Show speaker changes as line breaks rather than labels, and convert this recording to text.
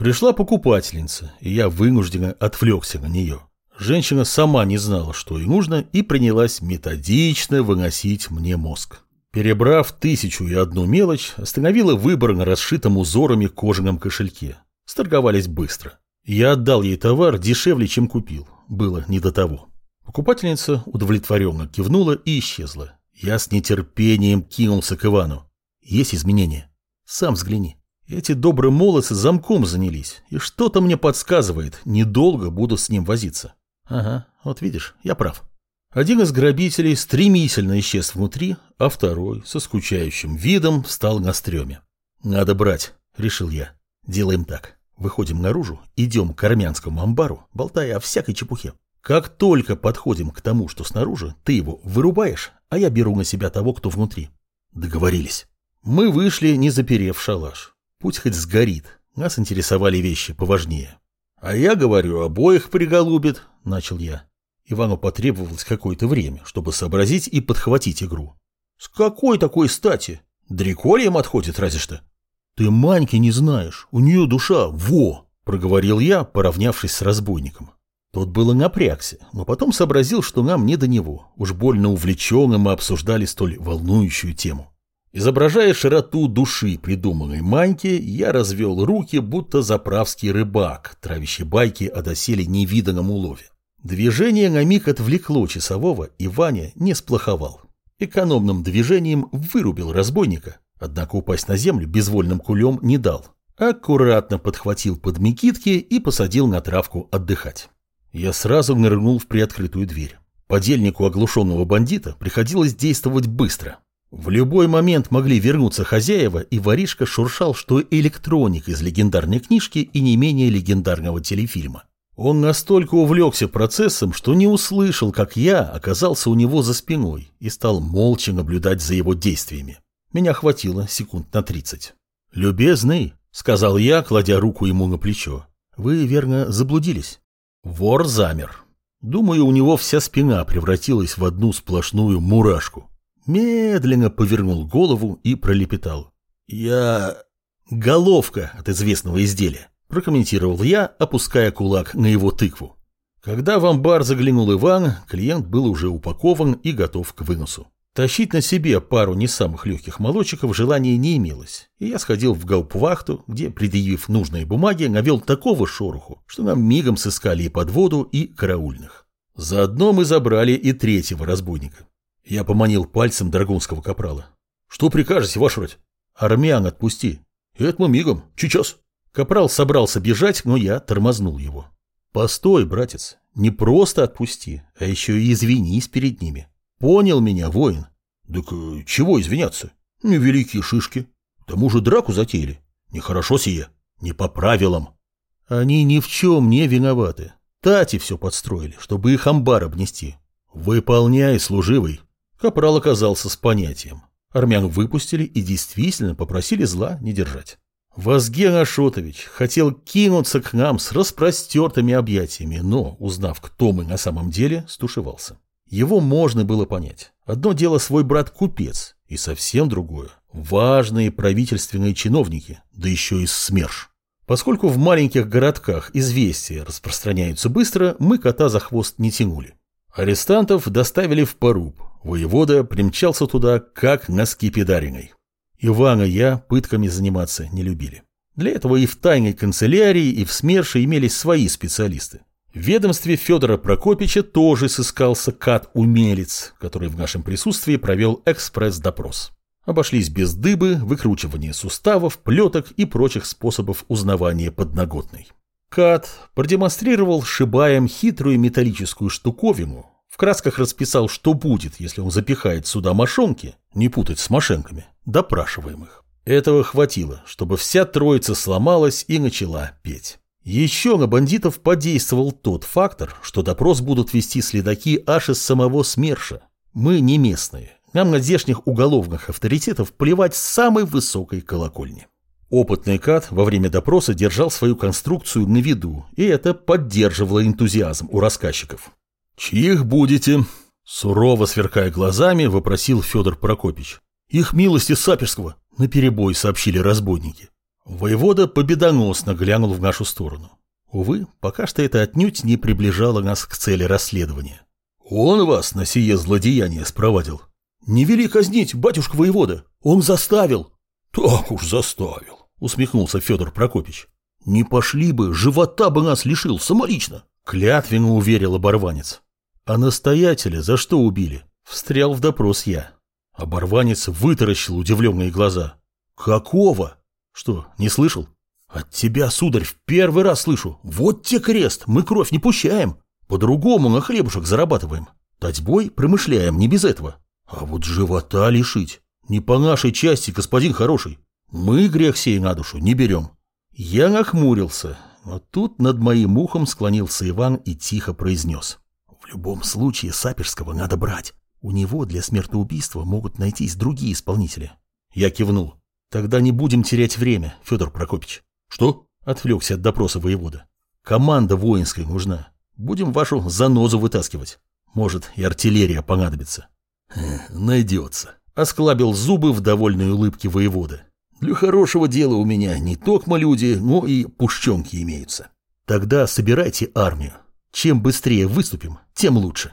Пришла покупательница, и я вынужденно отвлекся на нее. Женщина сама не знала, что ей нужно, и принялась методично выносить мне мозг. Перебрав тысячу и одну мелочь, остановила выбор на расшитом узорами кожаном кошельке. Сторговались быстро. Я отдал ей товар дешевле, чем купил. Было не до того. Покупательница удовлетворенно кивнула и исчезла. Я с нетерпением кинулся к Ивану. Есть изменения? Сам взгляни. Эти добрые молодцы замком занялись, и что-то мне подсказывает, недолго буду с ним возиться. Ага, вот видишь, я прав. Один из грабителей стремительно исчез внутри, а второй, со скучающим видом, встал на стреме. «Надо брать», — решил я. «Делаем так. Выходим наружу, идем к армянскому амбару, болтая о всякой чепухе. Как только подходим к тому, что снаружи, ты его вырубаешь, а я беру на себя того, кто внутри». Договорились. Мы вышли, не заперев шалаш. Путь хоть сгорит, нас интересовали вещи поважнее. А я говорю, обоих приголубит, начал я. Ивану потребовалось какое-то время, чтобы сообразить и подхватить игру. С какой такой стати? Дрикольем отходит разве что. Ты Маньки не знаешь, у нее душа во, проговорил я, поравнявшись с разбойником. Тот было напрягся, но потом сообразил, что нам не до него. Уж больно увлеченно мы обсуждали столь волнующую тему. Изображая широту души придуманной Маньки, я развел руки, будто заправский рыбак, травящий байки о доселе невиданном улове. Движение на миг отвлекло часового, и Ваня не сплоховал. Экономным движением вырубил разбойника, однако упасть на землю безвольным кулем не дал. Аккуратно подхватил под мекитки и посадил на травку отдыхать. Я сразу нырнул в приоткрытую дверь. Подельнику оглушенного бандита приходилось действовать быстро. В любой момент могли вернуться хозяева, и воришка шуршал, что электроник из легендарной книжки и не менее легендарного телефильма. Он настолько увлекся процессом, что не услышал, как я оказался у него за спиной и стал молча наблюдать за его действиями. Меня хватило секунд на тридцать. «Любезный», — сказал я, кладя руку ему на плечо, — «вы, верно, заблудились?» Вор замер. Думаю, у него вся спина превратилась в одну сплошную мурашку медленно повернул голову и пролепетал. «Я... головка от известного изделия», – прокомментировал я, опуская кулак на его тыкву. Когда в амбар заглянул Иван, клиент был уже упакован и готов к выносу. Тащить на себе пару не самых легких молочеков желания не имелось, и я сходил в гауптвахту, где, предъявив нужные бумаги, навел такого шороху, что нам мигом сыскали и подводу, и караульных. Заодно мы забрали и третьего разбойника. Я поманил пальцем драгунского капрала. «Что прикажете, ваш рать?» «Армян отпусти». «Это мы мигом. Сейчас». Капрал собрался бежать, но я тормознул его. «Постой, братец, не просто отпусти, а еще и извинись перед ними. Понял меня, воин?» «Так э, чего извиняться? Невеликие шишки. К тому же драку затеяли. Нехорошо сие. Не по правилам». «Они ни в чем не виноваты. Тати все подстроили, чтобы их амбар обнести. Выполняй, служивый». Капрал оказался с понятием. Армян выпустили и действительно попросили зла не держать. Вазген Ашотович хотел кинуться к нам с распростертыми объятиями, но, узнав, кто мы на самом деле, стушевался. Его можно было понять. Одно дело свой брат-купец, и совсем другое – важные правительственные чиновники, да еще и СМЕРШ. Поскольку в маленьких городках известия распространяются быстро, мы кота за хвост не тянули. Арестантов доставили в поруб, Воевода примчался туда, как на скипидариной. Ивана я пытками заниматься не любили. Для этого и в тайной канцелярии, и в СМЕРШе имелись свои специалисты. В ведомстве Федора Прокопича тоже сыскался кат-умелец, который в нашем присутствии провел экспресс-допрос. Обошлись без дыбы, выкручивания суставов, плеток и прочих способов узнавания подноготной. Кат продемонстрировал шибаем хитрую металлическую штуковину, в красках расписал, что будет, если он запихает сюда мошонки, не путать с мошенками, допрашиваемых. Этого хватило, чтобы вся троица сломалась и начала петь. Еще на бандитов подействовал тот фактор, что допрос будут вести следаки аж из самого СМЕРШа. Мы не местные, нам на здешних уголовных авторитетов плевать с самой высокой колокольни. Опытный кат во время допроса держал свою конструкцию на виду, и это поддерживало энтузиазм у рассказчиков. «Чьих будете?» Сурово сверкая глазами, вопросил Федор Прокопич. «Их милости Саперского», — наперебой сообщили разбойники. Воевода победоносно глянул в нашу сторону. Увы, пока что это отнюдь не приближало нас к цели расследования. «Он вас на сие злодеяние спровадил?» «Не вели казнить, батюшка воевода! Он заставил!» «Так уж заставил!» — усмехнулся Федор Прокопич. «Не пошли бы, живота бы нас лишил самолично!» — клятвенно уверил оборванец. «А настоятеля за что убили?» — встрял в допрос я. Оборванец вытаращил удивленные глаза. «Какого?» «Что, не слышал?» «От тебя, сударь, в первый раз слышу. Вот те крест, мы кровь не пущаем. По-другому на хлебушек зарабатываем. Татьбой промышляем, не без этого. А вот живота лишить. Не по нашей части, господин хороший. Мы грех сей на душу не берем». Я нахмурился, но тут над моим ухом склонился Иван и тихо произнес. «В любом случае Саперского надо брать. У него для смертоубийства могут найтись другие исполнители». Я кивнул. «Тогда не будем терять время, Федор Прокопич». «Что?» – отвлекся от допроса воевода. «Команда воинская нужна. Будем вашу занозу вытаскивать. Может, и артиллерия понадобится». «Найдется», – осклабил зубы в довольной улыбке воевода. «Для хорошего дела у меня не токмо люди, но и пушченки имеются. Тогда собирайте армию. Чем быстрее выступим, тем лучше».